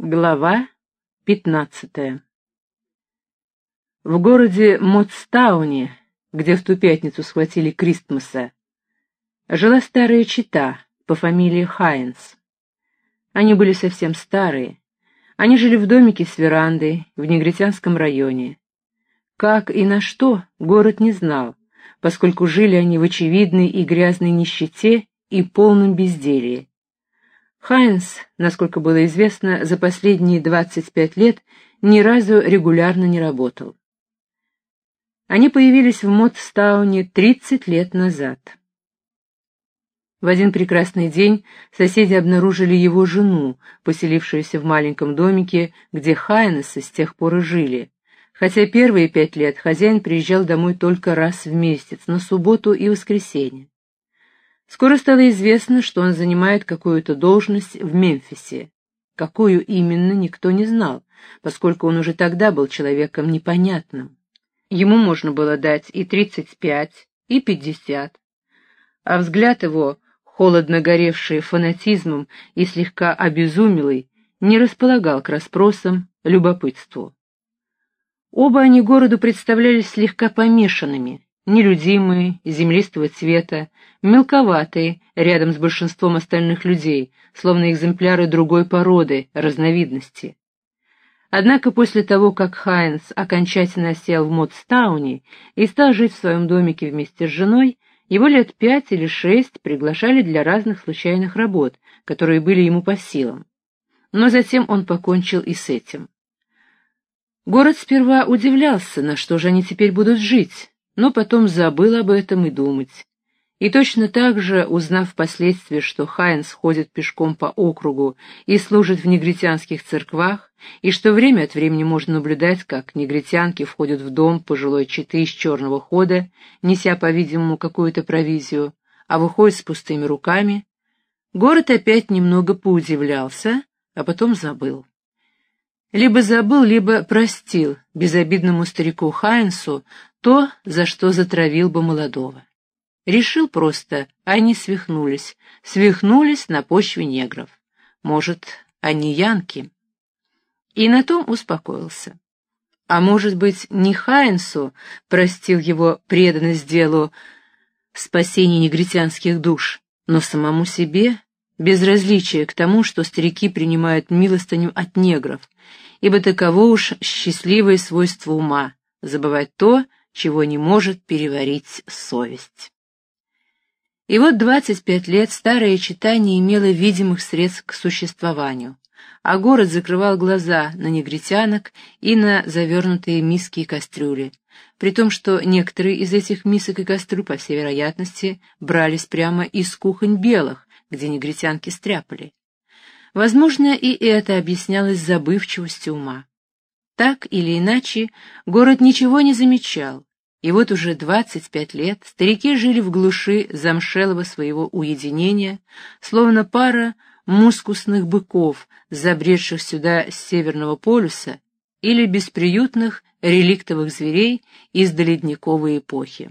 Глава пятнадцатая В городе Мотстауне, где в ту пятницу схватили Кристмаса, жила старая чита по фамилии Хайнс. Они были совсем старые. Они жили в домике с верандой в негритянском районе. Как и на что, город не знал, поскольку жили они в очевидной и грязной нищете и полном безделии. Хайнс, насколько было известно, за последние 25 лет ни разу регулярно не работал. Они появились в Мотстауне 30 лет назад. В один прекрасный день соседи обнаружили его жену, поселившуюся в маленьком домике, где Хайнесы с тех пор и жили. Хотя первые пять лет хозяин приезжал домой только раз в месяц, на субботу и воскресенье. Скоро стало известно, что он занимает какую-то должность в Мемфисе. Какую именно, никто не знал, поскольку он уже тогда был человеком непонятным. Ему можно было дать и 35, и 50. А взгляд его, холодно горевший фанатизмом и слегка обезумелый, не располагал к расспросам, любопытству. Оба они городу представлялись слегка помешанными, нелюдимые, землистого цвета, мелковатые рядом с большинством остальных людей, словно экземпляры другой породы, разновидности. Однако после того, как Хайнс окончательно сел в Модстауне и стал жить в своем домике вместе с женой, его лет пять или шесть приглашали для разных случайных работ, которые были ему по силам. Но затем он покончил и с этим. Город сперва удивлялся, на что же они теперь будут жить, но потом забыл об этом и думать. И точно так же, узнав впоследствии, что Хайнс ходит пешком по округу и служит в негритянских церквах, и что время от времени можно наблюдать, как негритянки входят в дом пожилой четы из черного хода, неся, по-видимому, какую-то провизию, а выходят с пустыми руками, город опять немного поудивлялся, а потом забыл. Либо забыл, либо простил безобидному старику Хайнсу то, за что затравил бы молодого. Решил просто, они свихнулись, свихнулись на почве негров. Может, они янки? И на том успокоился. А может быть, не Хайнсу простил его преданность делу спасения негритянских душ, но самому себе безразличие к тому, что старики принимают милостыню от негров, ибо таково уж счастливое свойство ума — забывать то, чего не может переварить совесть. И вот 25 лет старое читание имело видимых средств к существованию, а город закрывал глаза на негритянок и на завернутые миски и кастрюли, при том, что некоторые из этих мисок и кастрюль, по всей вероятности, брались прямо из кухонь белых, где негритянки стряпали. Возможно, и это объяснялось забывчивостью ума. Так или иначе, город ничего не замечал, и вот уже двадцать пять лет старики жили в глуши замшелого своего уединения, словно пара мускусных быков, забредших сюда с Северного полюса, или бесприютных реликтовых зверей из доледниковой эпохи.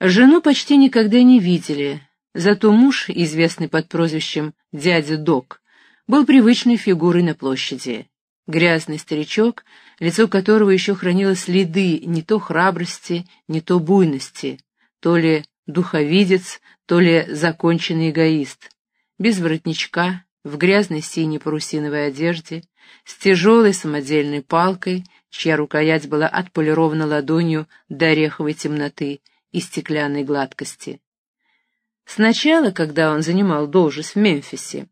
Жену почти никогда не видели, зато муж, известный под прозвищем «дядя Док», был привычной фигурой на площади. Грязный старичок, лицо которого еще хранило следы не то храбрости, не то буйности, то ли духовидец, то ли законченный эгоист, без воротничка, в грязной синей парусиновой одежде, с тяжелой самодельной палкой, чья рукоять была отполирована ладонью до ореховой темноты и стеклянной гладкости. Сначала, когда он занимал должность в Мемфисе,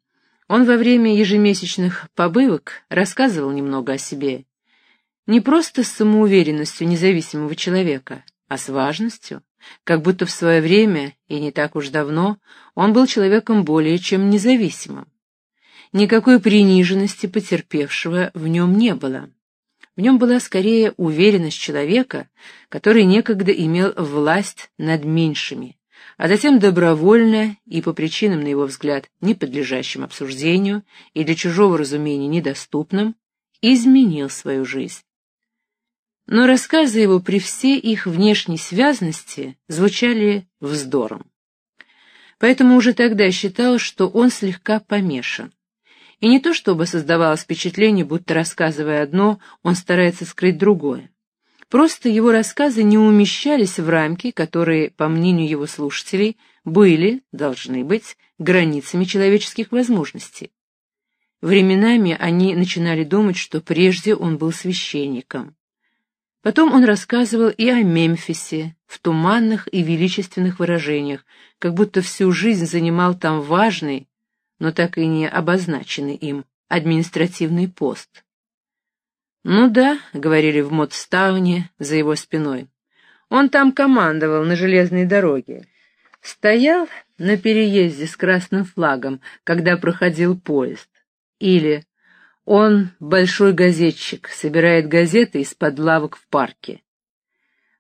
он во время ежемесячных побывок рассказывал немного о себе. Не просто с самоуверенностью независимого человека, а с важностью, как будто в свое время, и не так уж давно, он был человеком более чем независимым. Никакой приниженности потерпевшего в нем не было. В нем была скорее уверенность человека, который некогда имел власть над меньшими, а затем добровольно и по причинам, на его взгляд, не подлежащим обсуждению и для чужого разумения недоступным, изменил свою жизнь. Но рассказы его при всей их внешней связности звучали вздором. Поэтому уже тогда считал, что он слегка помешан. И не то чтобы создавалось впечатление, будто рассказывая одно, он старается скрыть другое. Просто его рассказы не умещались в рамки, которые, по мнению его слушателей, были, должны быть, границами человеческих возможностей. Временами они начинали думать, что прежде он был священником. Потом он рассказывал и о Мемфисе, в туманных и величественных выражениях, как будто всю жизнь занимал там важный, но так и не обозначенный им, административный пост. «Ну да», — говорили в Модстауне за его спиной, — «он там командовал на железной дороге. Стоял на переезде с красным флагом, когда проходил поезд. Или он большой газетчик, собирает газеты из-под лавок в парке.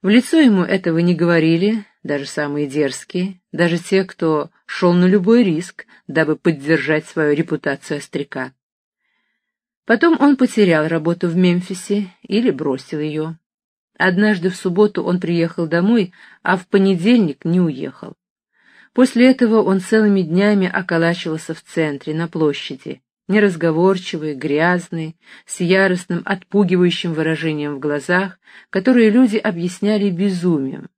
В лицо ему этого не говорили, даже самые дерзкие, даже те, кто шел на любой риск, дабы поддержать свою репутацию остряка. Потом он потерял работу в Мемфисе или бросил ее. Однажды в субботу он приехал домой, а в понедельник не уехал. После этого он целыми днями околачивался в центре, на площади, неразговорчивый, грязный, с яростным, отпугивающим выражением в глазах, которые люди объясняли безумием.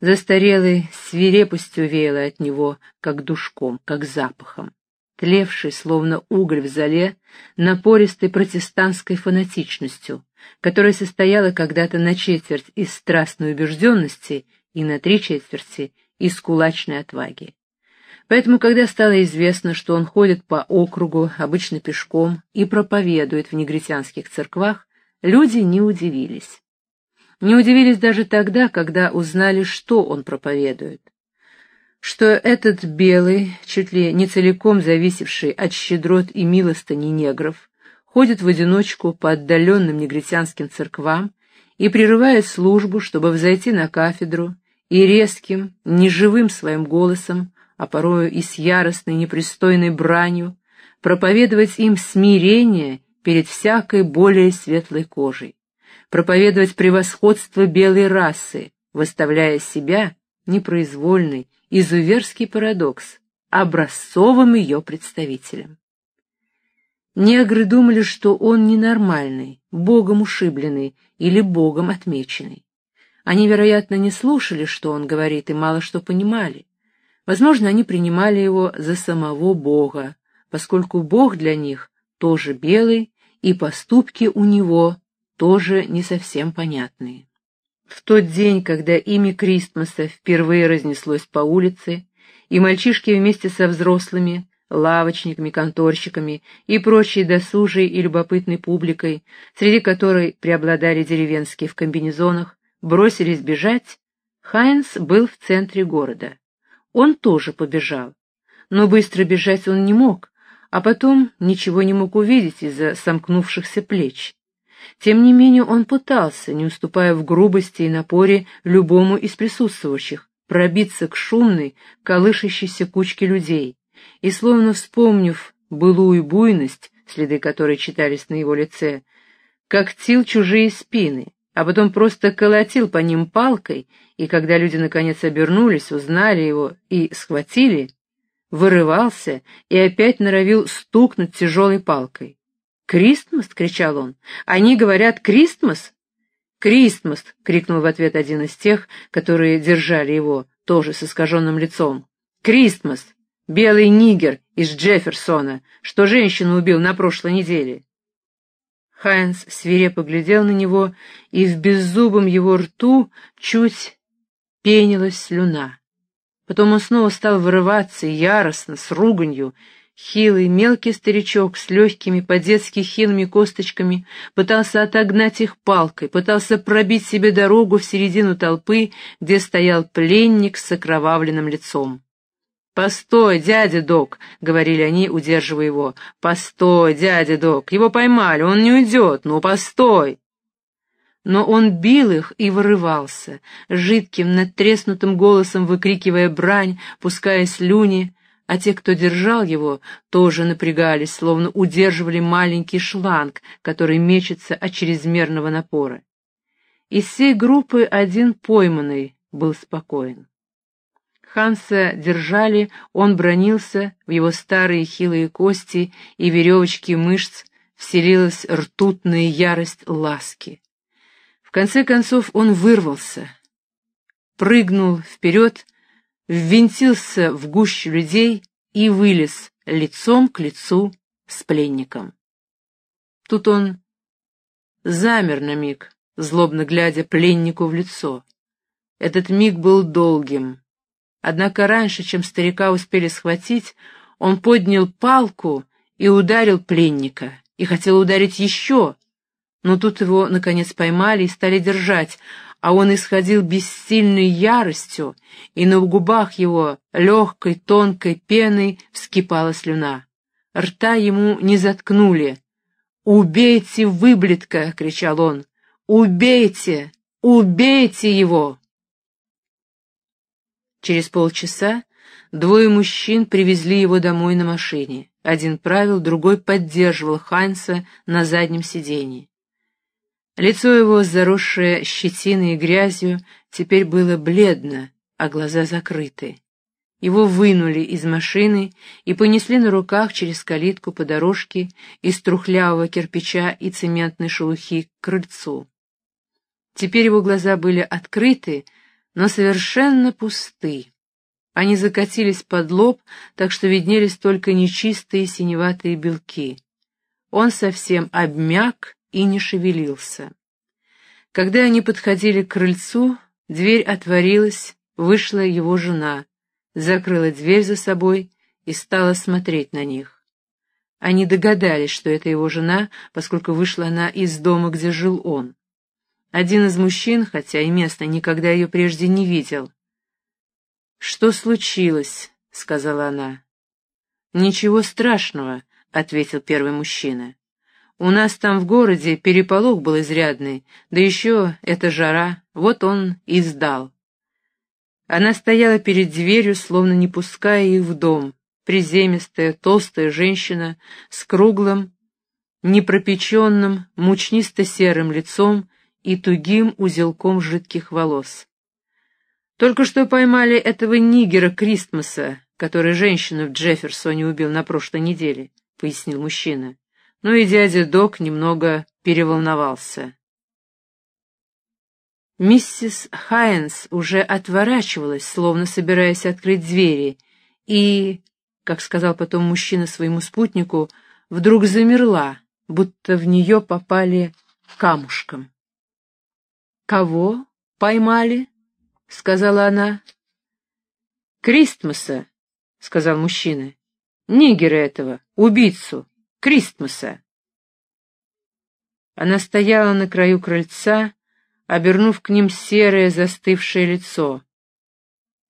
Застарелой свирепостью веяло от него, как душком, как запахом. Тлевший, словно уголь в зале, напористой протестантской фанатичностью, которая состояла когда-то на четверть из страстной убежденности и на три четверти из кулачной отваги. Поэтому, когда стало известно, что он ходит по округу, обычно пешком, и проповедует в негритянских церквах, люди не удивились. Не удивились даже тогда, когда узнали, что он проповедует. Что этот белый, чуть ли не целиком зависевший от щедрот и милостыни негров, ходит в одиночку по отдаленным негритянским церквам и прерывает службу, чтобы взойти на кафедру и резким, неживым своим голосом а порою и с яростной непристойной бранью, проповедовать им смирение перед всякой более светлой кожей, проповедовать превосходство белой расы, выставляя себя, непроизвольный, изуверский парадокс, образцовым ее представителем. Негры думали, что он ненормальный, богом ушибленный или богом отмеченный. Они, вероятно, не слушали, что он говорит, и мало что понимали. Возможно, они принимали его за самого Бога, поскольку Бог для них тоже белый, и поступки у него тоже не совсем понятные. В тот день, когда имя Кристмаса впервые разнеслось по улице, и мальчишки вместе со взрослыми, лавочниками, конторщиками и прочей досужей и любопытной публикой, среди которой преобладали деревенские в комбинезонах, бросились бежать, Хайнс был в центре города. Он тоже побежал. Но быстро бежать он не мог, а потом ничего не мог увидеть из-за сомкнувшихся плеч. Тем не менее он пытался, не уступая в грубости и напоре любому из присутствующих, пробиться к шумной, колышащейся кучке людей, и, словно вспомнив былую буйность, следы которой читались на его лице, когтил чужие спины, а потом просто колотил по ним палкой, и когда люди наконец обернулись, узнали его и схватили, вырывался и опять норовил стукнуть тяжелой палкой. «Кристмас!» — кричал он. «Они говорят Кристмас!» «Кристмас!» — крикнул в ответ один из тех, которые держали его, тоже с искаженным лицом. «Кристмас! Белый нигер из Джефферсона, что женщину убил на прошлой неделе!» Хайнс свирепо глядел на него, и в беззубом его рту чуть пенилась слюна. Потом он снова стал вырываться яростно, с руганью. Хилый, мелкий старичок с легкими, по-детски хилыми косточками пытался отогнать их палкой, пытался пробить себе дорогу в середину толпы, где стоял пленник с окровавленным лицом. «Постой, дядя Док!» — говорили они, удерживая его. «Постой, дядя Док! Его поймали, он не уйдет! Ну, постой!» Но он бил их и вырывался, жидким, надтреснутым голосом выкрикивая брань, пуская слюни, а те, кто держал его, тоже напрягались, словно удерживали маленький шланг, который мечется от чрезмерного напора. Из всей группы один пойманный был спокоен. Ханса держали, он бронился, в его старые хилые кости и веревочки мышц вселилась ртутная ярость ласки. В конце концов он вырвался, прыгнул вперед, ввинтился в гущу людей и вылез лицом к лицу с пленником. Тут он замер на миг, злобно глядя пленнику в лицо. Этот миг был долгим. Однако раньше, чем старика успели схватить, он поднял палку и ударил пленника, и хотел ударить еще, но тут его, наконец, поймали и стали держать, а он исходил бессильной яростью, и на губах его легкой тонкой пеной вскипала слюна. Рта ему не заткнули. «Убейте выблетка!» — кричал он. «Убейте! Убейте его!» Через полчаса двое мужчин привезли его домой на машине. Один правил, другой поддерживал Хайнса на заднем сиденье. Лицо его, заросшее щетиной и грязью, теперь было бледно, а глаза закрыты. Его вынули из машины и понесли на руках через калитку по дорожке из трухлявого кирпича и цементной шелухи к крыльцу. Теперь его глаза были открыты, но совершенно пусты. Они закатились под лоб, так что виднелись только нечистые синеватые белки. Он совсем обмяк и не шевелился. Когда они подходили к крыльцу, дверь отворилась, вышла его жена, закрыла дверь за собой и стала смотреть на них. Они догадались, что это его жена, поскольку вышла она из дома, где жил он. Один из мужчин, хотя и местный, никогда ее прежде не видел. «Что случилось?» — сказала она. «Ничего страшного», — ответил первый мужчина. «У нас там в городе переполох был изрядный, да еще эта жара, вот он и сдал». Она стояла перед дверью, словно не пуская их в дом, приземистая, толстая женщина с круглым, непропеченным, мучнисто-серым лицом и тугим узелком жидких волос. Только что поймали этого нигера Кристмаса, который женщину в Джефферсоне убил на прошлой неделе, — пояснил мужчина. Ну и дядя Док немного переволновался. Миссис Хайнс уже отворачивалась, словно собираясь открыть двери, и, как сказал потом мужчина своему спутнику, вдруг замерла, будто в нее попали камушком. «Кого поймали?» — сказала она. «Кристмаса», — сказал мужчина. «Нигера этого, убийцу, Кристмаса». Она стояла на краю крыльца, обернув к ним серое застывшее лицо.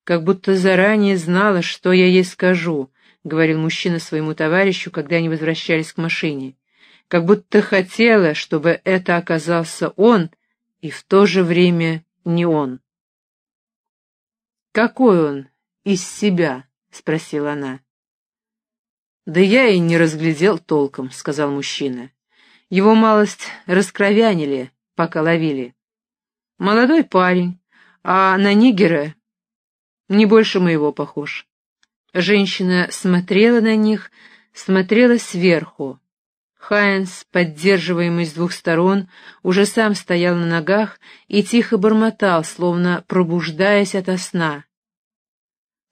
«Как будто заранее знала, что я ей скажу», — говорил мужчина своему товарищу, когда они возвращались к машине. «Как будто хотела, чтобы это оказался он, и в то же время не он. «Какой он из себя?» — спросила она. «Да я и не разглядел толком», — сказал мужчина. «Его малость раскровянили, пока ловили. Молодой парень, а на нигера не больше моего похож». Женщина смотрела на них, смотрела сверху, Хайнс, поддерживаемый с двух сторон, уже сам стоял на ногах и тихо бормотал, словно пробуждаясь ото сна.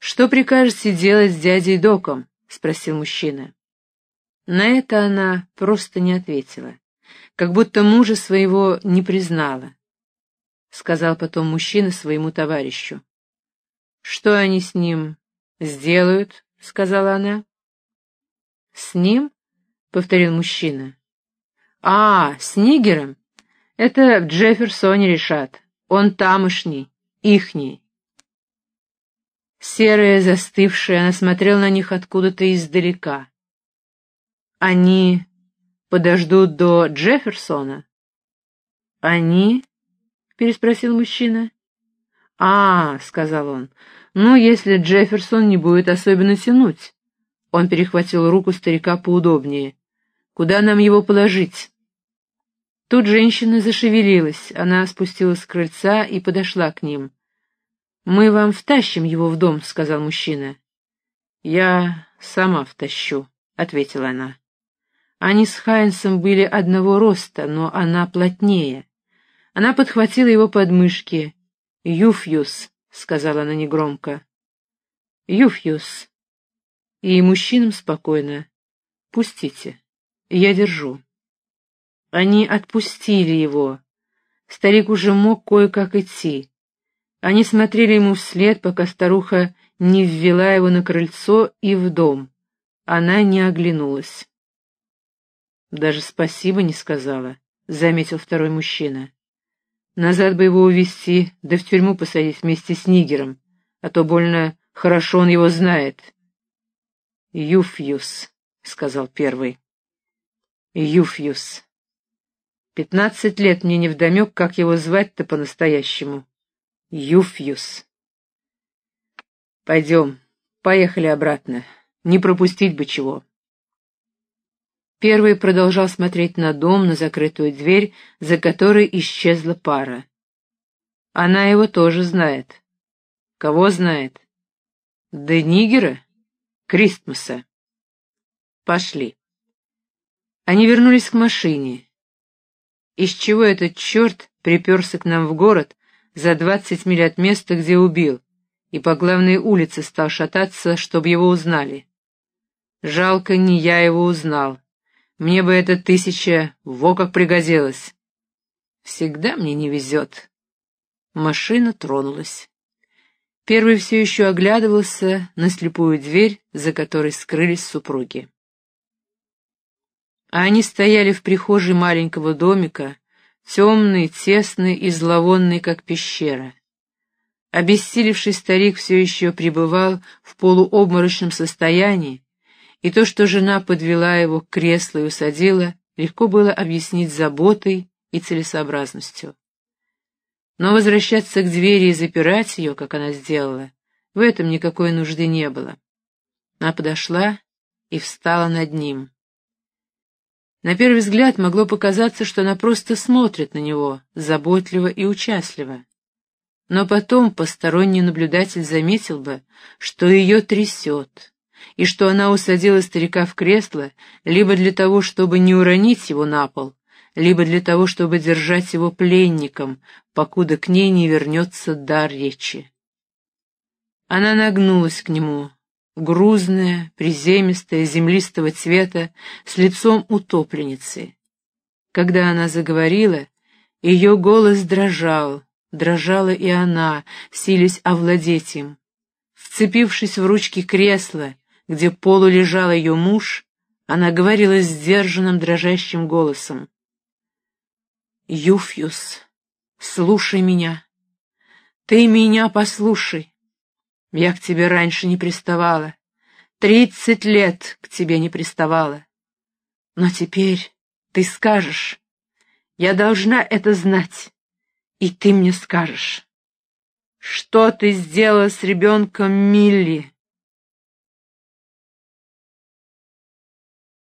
«Что прикажете делать с дядей Доком?» — спросил мужчина. На это она просто не ответила, как будто мужа своего не признала. Сказал потом мужчина своему товарищу. «Что они с ним сделают?» — сказала она. «С ним?» повторил мужчина. «А, с Нигером? Это в Джефферсоне решат. Он тамошний, ихний». Серая, застывшая, она смотрела на них откуда-то издалека. «Они подождут до Джефферсона?» «Они?» — переспросил мужчина. «А, — сказал он, — ну, если Джефферсон не будет особенно тянуть». Он перехватил руку старика поудобнее. Куда нам его положить?» Тут женщина зашевелилась, она спустилась с крыльца и подошла к ним. «Мы вам втащим его в дом», — сказал мужчина. «Я сама втащу», — ответила она. Они с Хайнсом были одного роста, но она плотнее. Она подхватила его подмышки. «Юфьюс», — сказала она негромко. «Юфьюс». И мужчинам спокойно. «Пустите. Я держу». Они отпустили его. Старик уже мог кое-как идти. Они смотрели ему вслед, пока старуха не ввела его на крыльцо и в дом. Она не оглянулась. «Даже спасибо не сказала», — заметил второй мужчина. «Назад бы его увезти, да в тюрьму посадить вместе с Нигером, а то больно хорошо он его знает». «Юфьюс», — сказал первый. «Юфьюс. Пятнадцать лет мне невдомек, как его звать-то по-настоящему». Юфьюс. Пойдем, поехали обратно. Не пропустить бы чего. Первый продолжал смотреть на дом, на закрытую дверь, за которой исчезла пара. Она его тоже знает. Кого знает? Да Нигера? Кристмаса. Пошли. Они вернулись к машине. Из чего этот черт приперся к нам в город, за двадцать миль от места, где убил, и по главной улице стал шататься, чтобы его узнали. Жалко, не я его узнал. Мне бы эта тысяча во как пригодилась. Всегда мне не везет. Машина тронулась. Первый все еще оглядывался на слепую дверь, за которой скрылись супруги. А они стояли в прихожей маленького домика, темный, тесный и зловонный, как пещера. Обессилевший старик все еще пребывал в полуобморочном состоянии, и то, что жена подвела его к креслу и усадила, легко было объяснить заботой и целесообразностью. Но возвращаться к двери и запирать ее, как она сделала, в этом никакой нужды не было. Она подошла и встала над ним. На первый взгляд могло показаться, что она просто смотрит на него, заботливо и участливо. Но потом посторонний наблюдатель заметил бы, что ее трясет, и что она усадила старика в кресло либо для того, чтобы не уронить его на пол, либо для того, чтобы держать его пленником, покуда к ней не вернется дар речи. Она нагнулась к нему, грузная, приземистая, землистого цвета, с лицом утопленницы. Когда она заговорила, ее голос дрожал, дрожала и она, силясь овладеть им. Вцепившись в ручки кресла, где полу лежал ее муж, она говорила сдержанным дрожащим голосом. «Юфьюс, слушай меня. Ты меня послушай. Я к тебе раньше не приставала. Тридцать лет к тебе не приставала. Но теперь ты скажешь. Я должна это знать. И ты мне скажешь. Что ты сделала с ребенком Милли?